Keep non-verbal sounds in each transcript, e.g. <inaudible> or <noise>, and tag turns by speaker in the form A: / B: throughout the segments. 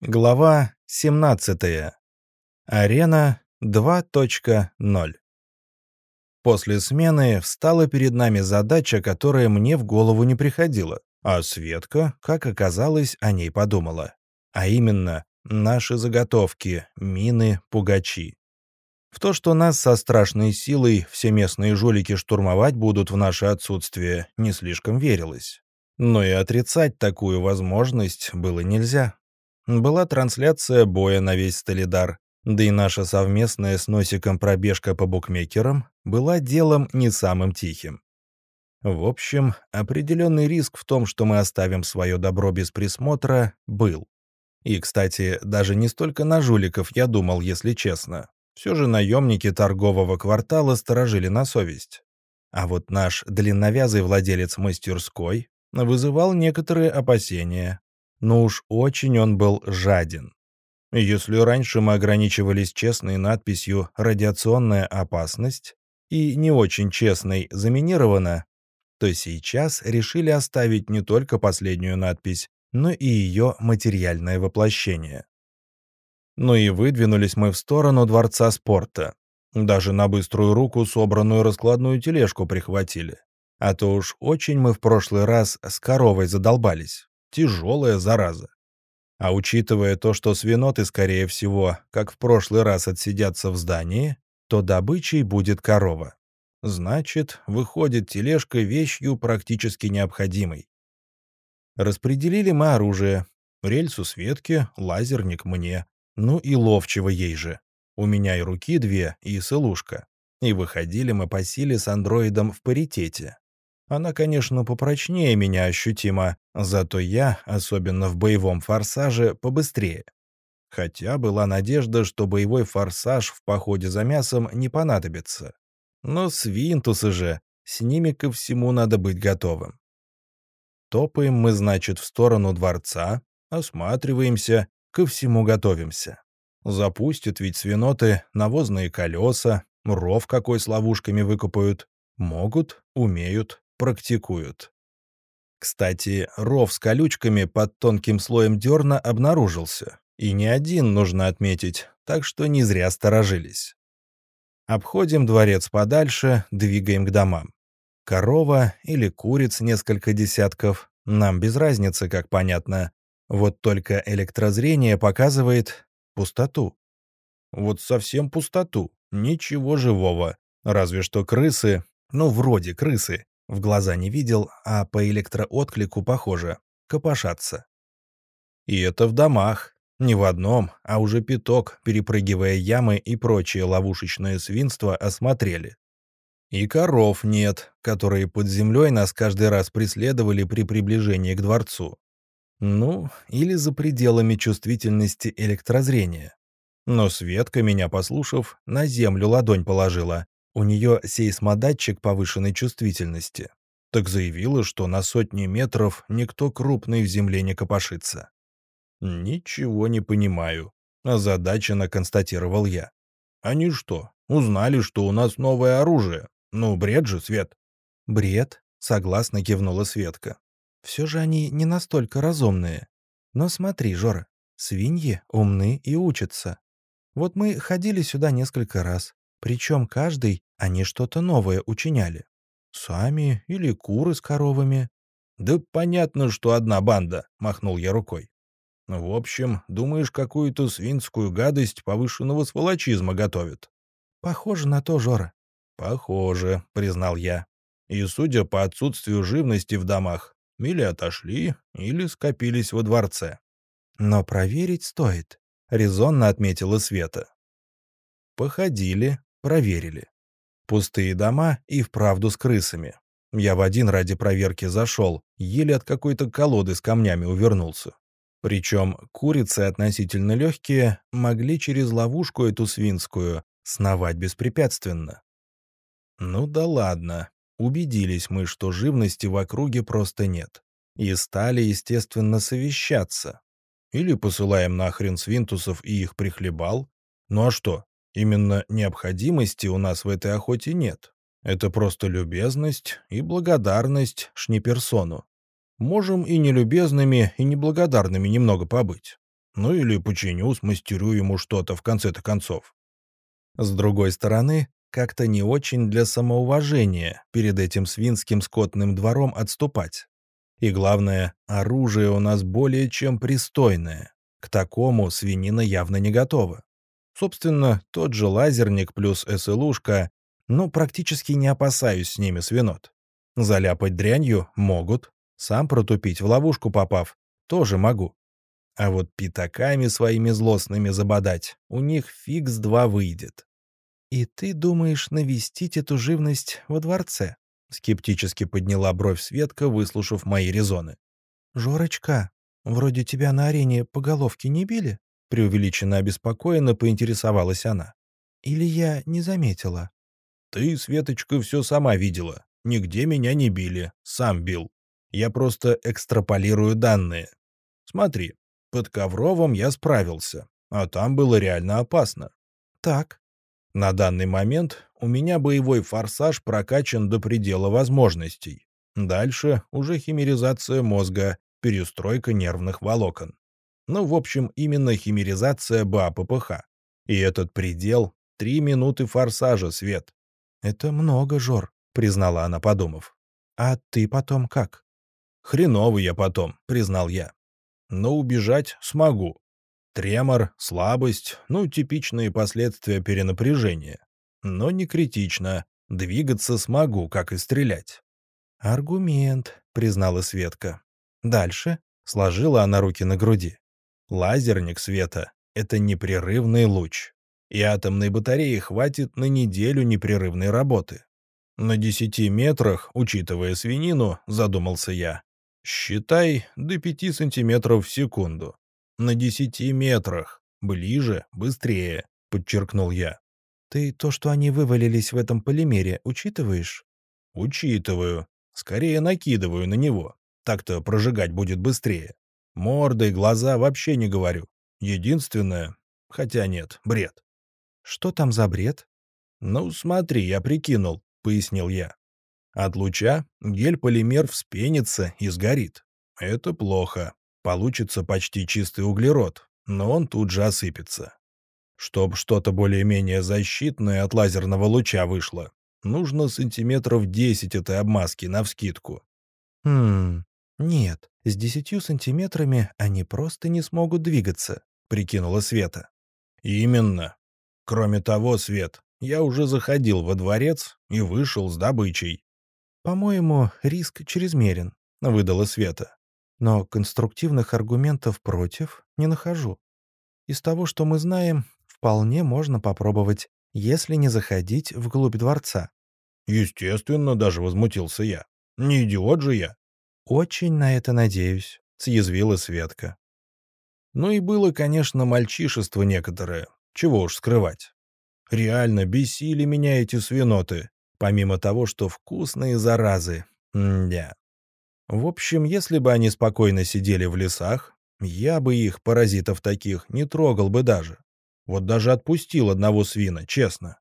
A: Глава 17. Арена 2.0. После смены встала перед нами задача, которая мне в голову не приходила, а Светка, как оказалось, о ней подумала. А именно, наши заготовки, мины, пугачи. В то, что нас со страшной силой все местные жулики штурмовать будут в наше отсутствие, не слишком верилось. Но и отрицать такую возможность было нельзя. Была трансляция боя на весь Столидар, да и наша совместная с Носиком пробежка по букмекерам была делом не самым тихим. В общем, определенный риск в том, что мы оставим свое добро без присмотра, был. И, кстати, даже не столько на жуликов я думал, если честно. Все же наемники торгового квартала сторожили на совесть. А вот наш длинновязый владелец мастерской вызывал некоторые опасения, но уж очень он был жаден. Если раньше мы ограничивались честной надписью «Радиационная опасность» и не очень честной «Заминировано», то сейчас решили оставить не только последнюю надпись, но и ее материальное воплощение. Ну и выдвинулись мы в сторону Дворца спорта. Даже на быструю руку собранную раскладную тележку прихватили. А то уж очень мы в прошлый раз с коровой задолбались. Тяжелая зараза. А учитывая то, что свиноты, скорее всего, как в прошлый раз отсидятся в здании, то добычей будет корова. Значит, выходит тележка вещью практически необходимой. Распределили мы оружие. Рельсу Светке, лазерник мне. Ну и ловчего ей же. У меня и руки две, и сылушка. И выходили мы по силе с андроидом в паритете. Она, конечно, попрочнее меня ощутимо, зато я, особенно в боевом форсаже, побыстрее. Хотя была надежда, что боевой форсаж в походе за мясом не понадобится. Но свинтусы же, с ними ко всему надо быть готовым. Топаем мы, значит, в сторону дворца, осматриваемся, ко всему готовимся. Запустят ведь свиноты навозные колеса, ров какой с ловушками выкопают. Могут, умеют, практикуют. Кстати, ров с колючками под тонким слоем дерна обнаружился. И не один, нужно отметить, так что не зря сторожились. Обходим дворец подальше, двигаем к домам. Корова или куриц несколько десятков, нам без разницы, как понятно. Вот только электрозрение показывает пустоту. Вот совсем пустоту, ничего живого. Разве что крысы, ну, вроде крысы, в глаза не видел, а по электроотклику похоже. Копошатся. И это в домах. Не в одном, а уже пяток, перепрыгивая ямы и прочее ловушечное свинство, осмотрели. И коров нет, которые под землей нас каждый раз преследовали при приближении к дворцу. Ну, или за пределами чувствительности электрозрения. Но Светка, меня послушав, на землю ладонь положила, у нее сейсмодатчик повышенной чувствительности. Так заявила, что на сотни метров никто крупный в земле не копошится. «Ничего не понимаю», — озадаченно констатировал я. «Они что, узнали, что у нас новое оружие? Ну, бред же, Свет». «Бред», — согласно кивнула Светка. «Все же они не настолько разумные. Но смотри, Жора, свиньи умны и учатся. Вот мы ходили сюда несколько раз, причем каждый они что-то новое учиняли. Сами или куры с коровами. «Да понятно, что одна банда», — махнул я рукой. «В общем, думаешь, какую-то свинскую гадость повышенного сволочизма готовят?» «Похоже на то, Жора». «Похоже», — признал я. «И судя по отсутствию живности в домах, или отошли, или скопились во дворце». «Но проверить стоит», — резонно отметила Света. Походили, проверили. Пустые дома и вправду с крысами. Я в один ради проверки зашел, еле от какой-то колоды с камнями увернулся. Причем курицы относительно легкие могли через ловушку эту свинскую сновать беспрепятственно. Ну да ладно, убедились мы, что живности в округе просто нет. И стали, естественно, совещаться. Или посылаем нахрен свинтусов и их прихлебал. Ну а что, Именно необходимости у нас в этой охоте нет. Это просто любезность и благодарность шниперсону. Можем и нелюбезными, и неблагодарными немного побыть. Ну или починю, смастерю ему что-то в конце-то концов. С другой стороны, как-то не очень для самоуважения перед этим свинским скотным двором отступать. И главное, оружие у нас более чем пристойное. К такому свинина явно не готова. Собственно, тот же лазерник плюс СЛУшка, ну, практически не опасаюсь с ними свинот. Заляпать дрянью могут, сам протупить в ловушку попав тоже могу. А вот пятаками своими злостными забодать у них фиг с два выйдет. «И ты думаешь навестить эту живность во дворце?» — скептически подняла бровь Светка, выслушав мои резоны. «Жорочка, вроде тебя на арене по головке не били?» — преувеличенно обеспокоенно поинтересовалась она. «Или я не заметила?» «Ты, Светочка, все сама видела. Нигде меня не били. Сам бил. Я просто экстраполирую данные. Смотри, под Ковровом я справился, а там было реально опасно. Так, на данный момент у меня боевой форсаж прокачан до предела возможностей. Дальше уже химеризация мозга, перестройка нервных волокон. Ну, в общем, именно химеризация БАППХ. И этот предел — три минуты форсажа, Свет. «Это много, Жор», — признала она, подумав. «А ты потом как?» «Хреново я потом», — признал я. «Но убежать смогу. Тремор, слабость, ну, типичные последствия перенапряжения. Но не критично. Двигаться смогу, как и стрелять. «Аргумент», — признала Светка. «Дальше?» — сложила она руки на груди. «Лазерник света — это непрерывный луч. И атомной батареи хватит на неделю непрерывной работы. На десяти метрах, учитывая свинину, задумался я, считай до пяти сантиметров в секунду. На десяти метрах. Ближе, быстрее», — подчеркнул я. «Ты то, что они вывалились в этом полимере, учитываешь?» «Учитываю. Скорее накидываю на него. Так-то прожигать будет быстрее. Мордой, глаза вообще не говорю. Единственное... Хотя нет, бред». «Что там за бред?» «Ну, смотри, я прикинул», — пояснил я. От луча гель-полимер вспенится и сгорит. Это плохо получится почти чистый углерод, но он тут же осыпется. Чтоб что-то более-менее защитное от лазерного луча вышло, нужно сантиметров 10 этой обмазки навскидку. «Хм, нет, с десятью сантиметрами они просто не смогут двигаться», — прикинула Света. «Именно. Кроме того, Свет, я уже заходил во дворец и вышел с добычей». «По-моему, риск чрезмерен», — выдала Света но конструктивных аргументов против не нахожу. Из того, что мы знаем, вполне можно попробовать, если не заходить вглубь дворца. Естественно, даже возмутился я. Не идиот же я. Очень на это надеюсь, съязвила Светка. Ну и было, конечно, мальчишество некоторое. Чего уж скрывать. Реально бесили меня эти свиноты, помимо того, что вкусные заразы. М-да. В общем, если бы они спокойно сидели в лесах, я бы их, паразитов таких, не трогал бы даже. Вот даже отпустил одного свина, честно.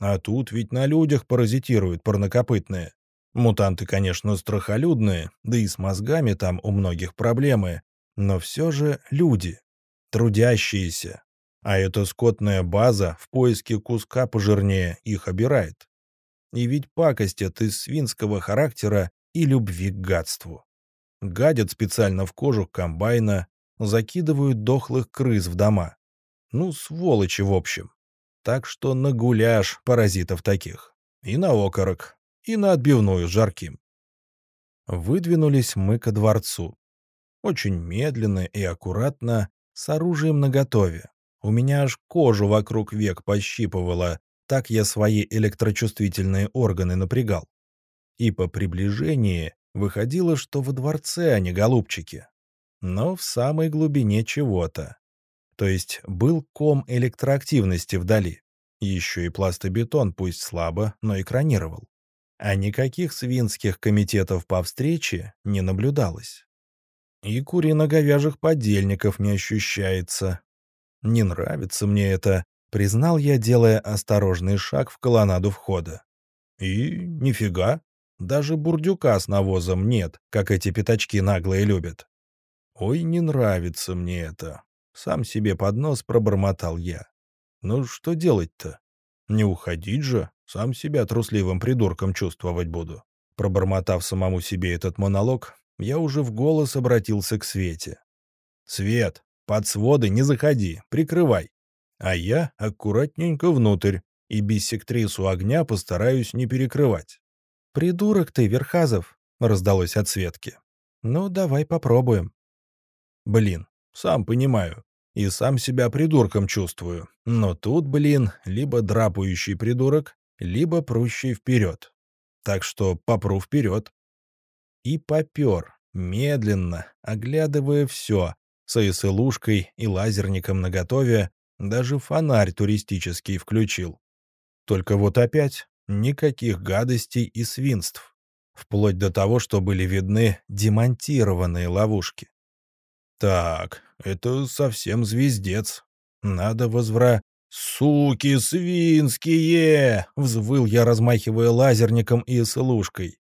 A: А тут ведь на людях паразитируют парнокопытные. Мутанты, конечно, страхолюдные, да и с мозгами там у многих проблемы, но все же люди, трудящиеся. А эта скотная база в поиске куска пожирнее их обирает. И ведь пакость эта из свинского характера и любви к гадству. Гадят специально в кожу комбайна, закидывают дохлых крыс в дома. Ну, сволочи в общем. Так что на гуляш паразитов таких. И на окорок, и на отбивную с жарким. Выдвинулись мы ко дворцу. Очень медленно и аккуратно, с оружием наготове. У меня аж кожу вокруг век пощипывало, так я свои электрочувствительные органы напрягал и по приближении выходило, что во дворце они голубчики. Но в самой глубине чего-то. То есть был ком электроактивности вдали. Еще и пластобетон, пусть слабо, но экранировал. А никаких свинских комитетов по встрече не наблюдалось. И курино-говяжих подельников не ощущается. Не нравится мне это, признал я, делая осторожный шаг в колоннаду входа. И нифига, даже бурдюка с навозом нет, как эти пятачки наглые любят. Ой, не нравится мне это. Сам себе под нос пробормотал я. Ну что делать-то? Не уходить же, сам себя трусливым придурком чувствовать буду. Пробормотав самому себе этот монолог, я уже в голос обратился к Свете. «Свет, под своды не заходи, прикрывай. А я аккуратненько внутрь и биссектрису огня постараюсь не перекрывать». «Придурок ты, Верхазов!» — раздалось от Светки. «Ну, давай попробуем». «Блин, сам понимаю, и сам себя придурком чувствую. Но тут, блин, либо драпающий придурок, либо прущий вперед. Так что попру вперед. И попер, медленно, оглядывая все, с АСЛушкой и лазерником наготове, даже фонарь туристический включил. Только вот опять никаких гадостей и свинств. Вплоть до того, что были видны демонтированные ловушки. Так, это совсем звездец. Надо возвра... «Суки свинские!» — взвыл я, размахивая лазерником и служкой.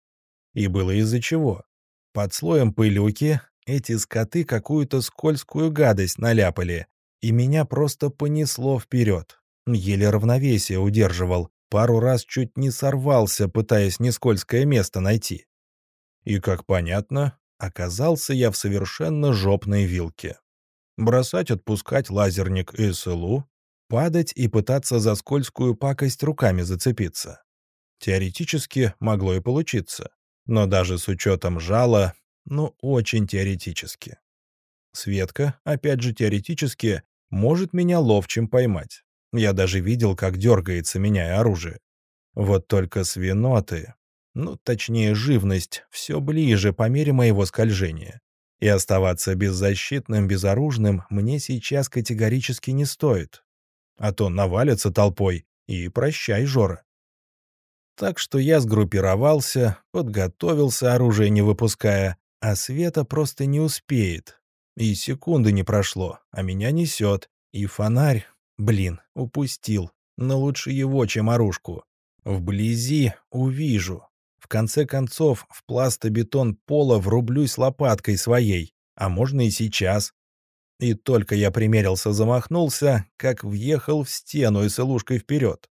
A: И было из-за чего. Под слоем пылюки эти скоты какую-то скользкую гадость наляпали, и меня просто понесло вперед. Еле равновесие удерживал, пару раз чуть не сорвался, пытаясь нескользкое место найти. И, как понятно, оказался я в совершенно жопной вилке. Бросать, отпускать лазерник и СЛУ, падать и пытаться за скользкую пакость руками зацепиться. Теоретически могло и получиться, но даже с учетом жала, ну очень теоретически. Светка, опять же теоретически, может меня ловчим поймать. Я даже видел, как дергается, меняя оружие. Вот только свиноты, ну, точнее, живность, все ближе по мере моего скольжения. И оставаться беззащитным, безоружным мне сейчас категорически не стоит. А то навалятся толпой, и прощай, Жора. Так что я сгруппировался, подготовился, оружие не выпуская, а Света просто не успеет. И секунды не прошло, а меня несет. И фонарь, блин, упустил. Но лучше его, чем оружку. Вблизи увижу, в конце концов, в пластобетон пола врублюсь лопаткой своей, а можно и сейчас. И только я примерился замахнулся, как въехал в стену и с илушкой вперед.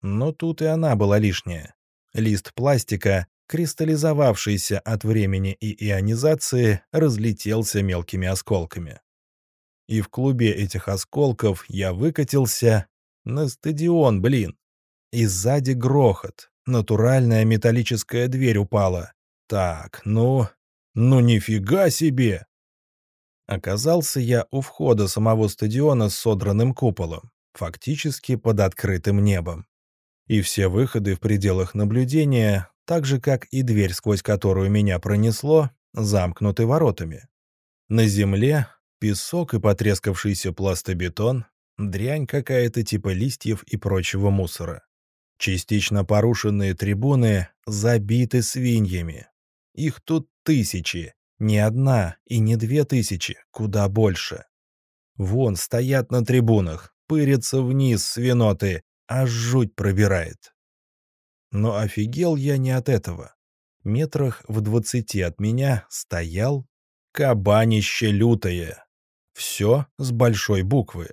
A: Но тут и она была лишняя. Лист пластика, кристаллизовавшийся от времени и ионизации, разлетелся мелкими осколками. И в клубе этих осколков я выкатился на стадион, блин. И сзади грохот, Натуральная металлическая дверь упала. Так, ну... Ну нифига себе! Оказался я у входа самого стадиона с содранным куполом, фактически под открытым небом. И все выходы в пределах наблюдения, так же как и дверь, сквозь которую меня пронесло, замкнуты воротами. На земле песок и потрескавшийся пластобетон, дрянь какая-то типа листьев и прочего мусора. Частично порушенные трибуны забиты свиньями. Их тут тысячи, не одна и не две тысячи, куда больше. Вон стоят на трибунах, пырятся вниз свиноты, аж жуть пробирает. Но офигел я не от этого. Метрах в двадцати от меня стоял кабанище лютое. Все с большой буквы.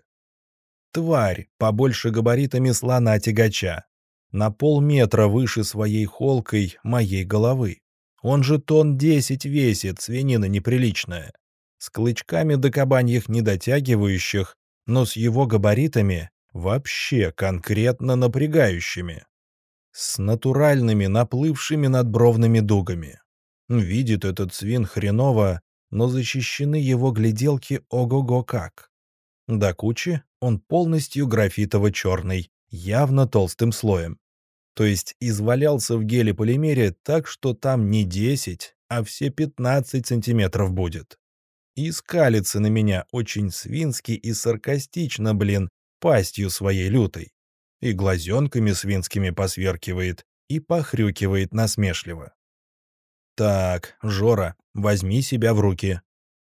A: Тварь, побольше габаритами слона-тягача на полметра выше своей холкой моей головы. Он же тон десять весит, свинина неприличная. С клычками до кабаньих недотягивающих, но с его габаритами вообще конкретно напрягающими. С натуральными наплывшими надбровными дугами. Видит этот свин хреново, но защищены его гляделки ого-го как. До кучи он полностью графитово-черный, явно толстым слоем. То есть извалялся в геле-полимере так, что там не 10, а все 15 сантиметров будет. И скалится на меня очень свински и саркастично, блин, пастью своей лютой. И глазенками свинскими посверкивает, и похрюкивает насмешливо. «Так, Жора, возьми себя в руки.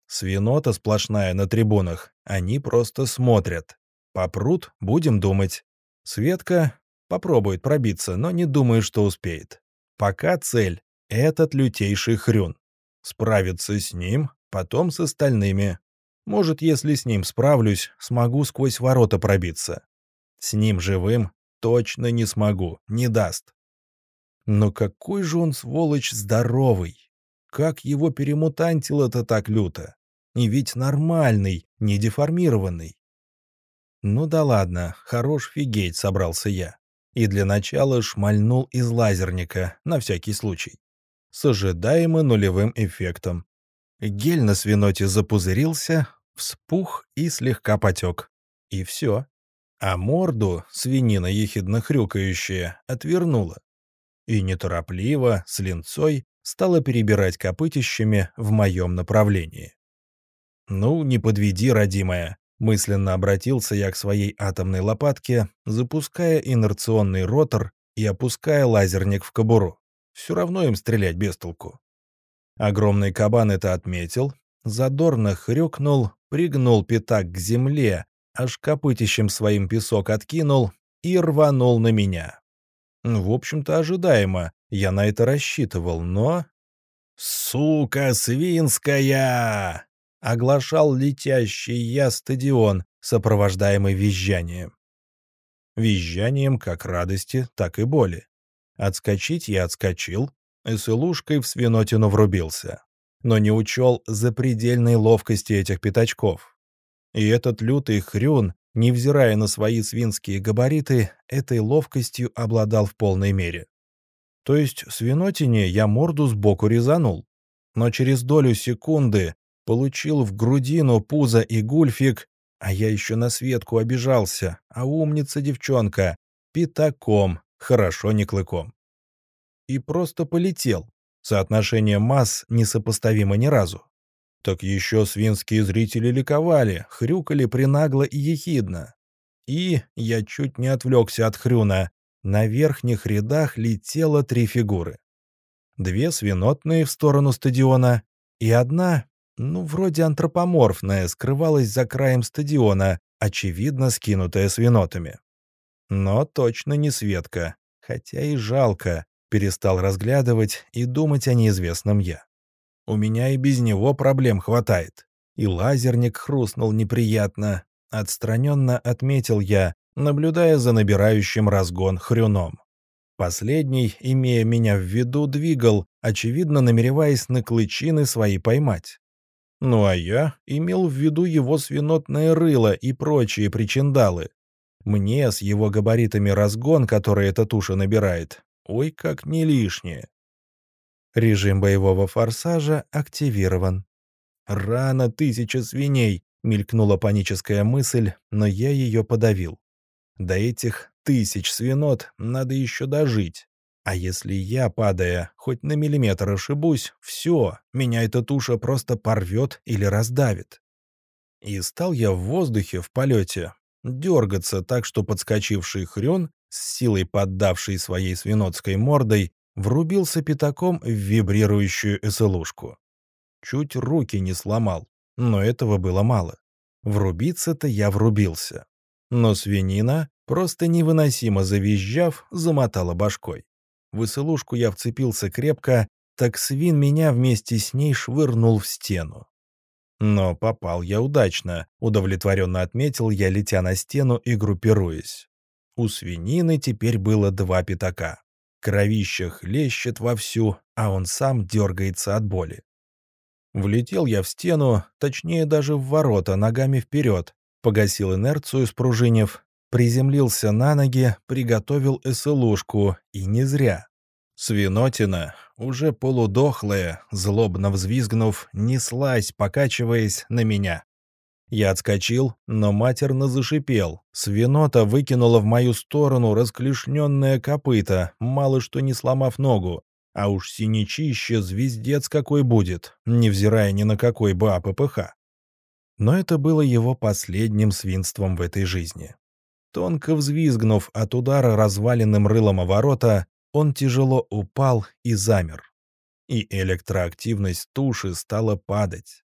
A: Свинота сплошная на трибунах, они просто смотрят. Попрут, будем думать. Светка попробует пробиться, но не думаю, что успеет. Пока цель — этот лютейший хрюн. Справиться с ним, потом с остальными. Может, если с ним справлюсь, смогу сквозь ворота пробиться. С ним живым точно не смогу, не даст. Но какой же он, сволочь, здоровый! Как его перемутантило-то так люто! И ведь нормальный, не деформированный. Ну да ладно, хорош фигеть, собрался я. И для начала шмальнул из лазерника, на всякий случай. С ожидаемо нулевым эффектом. Гель на свиноте запузырился, вспух и слегка потек. И все. А морду, свинина ехидно хрюкающая, отвернула. И неторопливо, с линцой, стала перебирать копытищами в моем направлении. «Ну, не подведи, родимая», — мысленно обратился я к своей атомной лопатке, запуская инерционный ротор и опуская лазерник в кобуру. Все равно им стрелять без толку. Огромный кабан это отметил, задорно хрюкнул, пригнул пятак к земле, аж копытищем своим песок откинул и рванул на меня. В общем-то, ожидаемо, я на это рассчитывал, но... «Сука свинская!» — оглашал летящий я стадион, сопровождаемый визжанием. Визжанием как радости, так и боли. Отскочить я отскочил, и с илушкой в свинотину врубился. Но не учел запредельной ловкости этих пятачков. И этот лютый хрюн, невзирая на свои свинские габариты, этой ловкостью обладал в полной мере. То есть свинотине я морду сбоку резанул, но через долю секунды Получил в грудину пузо и гульфик, а я еще на Светку обижался, а умница девчонка, пятаком, хорошо не клыком. И просто полетел. Соотношение масс несопоставимо ни разу. Так еще свинские зрители ликовали, хрюкали принагло и ехидно. И я чуть не отвлекся от хрюна. На верхних рядах летело три фигуры. Две свинотные в сторону стадиона и одна ну, вроде антропоморфная, скрывалась за краем стадиона, очевидно скинутая свинотами. Но точно не Светка, хотя и жалко, перестал разглядывать и думать о неизвестном я. У меня и без него проблем хватает. И лазерник хрустнул неприятно, отстраненно отметил я, наблюдая за набирающим разгон хрюном. Последний, имея меня в виду, двигал, очевидно намереваясь на клычины свои поймать. Ну а я имел в виду его свинотное рыло и прочие причиндалы. Мне с его габаритами разгон, который эта туша набирает, ой, как не лишнее. Режим боевого форсажа активирован. «Рано тысяча свиней!» — мелькнула паническая мысль, но я ее подавил. До этих тысяч свинот надо еще дожить. А если я, падая, хоть на миллиметр ошибусь, все, меня эта туша просто порвет или раздавит. И стал я в воздухе, в полете, дергаться так, что подскочивший хрен, с силой поддавший своей свинотской мордой, врубился пятаком в вибрирующую эсэлушку. Чуть руки не сломал, но этого было мало. Врубиться-то я врубился. Но свинина, просто невыносимо завизжав, замотала башкой. В веселушку я вцепился крепко, так свин меня вместе с ней швырнул в стену. Но попал я удачно, удовлетворенно отметил я, летя на стену и группируясь. У свинины теперь было два пятака. Кровище хлещет вовсю, а он сам дергается от боли. Влетел я в стену, точнее даже в ворота, ногами вперед, погасил инерцию, спружинив, Приземлился на ноги, приготовил эсэлушку, и не зря. Свинотина, уже полудохлая, злобно взвизгнув, неслась, покачиваясь на меня. Я отскочил, но матерно зашипел. Свинота выкинула в мою сторону расклешненное копыто, мало что не сломав ногу. А уж синячище звездец какой будет, невзирая ни на какой бы АППХ. Но это было его последним свинством в этой жизни. Тонко взвизгнув от удара разваленным рылом о ворота, он тяжело упал и замер. И электроактивность туши стала падать.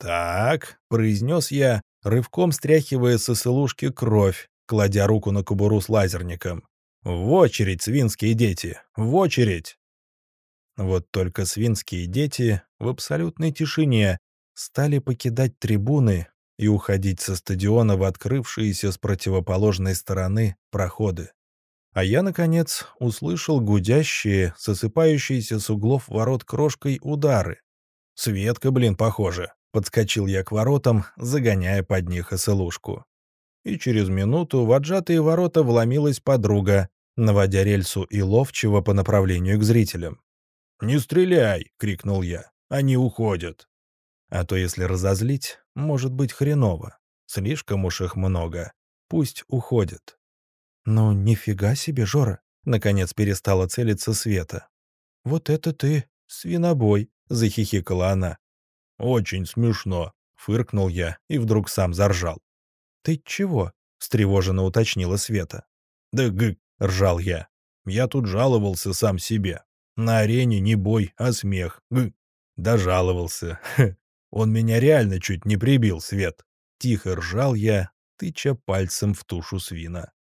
A: «Так», — произнес я, рывком стряхивая со сылушки кровь, кладя руку на кобуру с лазерником. «В очередь, свинские дети! В очередь!» Вот только свинские дети в абсолютной тишине стали покидать трибуны и уходить со стадиона в открывшиеся с противоположной стороны проходы. А я, наконец, услышал гудящие, сосыпающиеся с углов ворот крошкой удары. «Светка, блин, похоже!» — подскочил я к воротам, загоняя под них оселушку. И через минуту в отжатые ворота вломилась подруга, наводя рельсу и ловчего по направлению к зрителям. «Не стреляй!» — крикнул я. «Они уходят!» А то, если разозлить, может быть хреново. Слишком уж их много. Пусть уходят. «Ну, нифига себе, Жора!» — наконец перестала целиться Света. «Вот это ты, свинобой!» — захихикала она. «Очень смешно!» — фыркнул я и вдруг сам заржал. «Ты чего?» — встревоженно уточнила Света. «Да гык!» — ржал я. «Я тут жаловался сам себе. На арене не бой, а смех. Гык!» Дожаловался. <laughs> Он меня реально чуть не прибил, Свет. Тихо ржал я, тыча пальцем в тушу свина.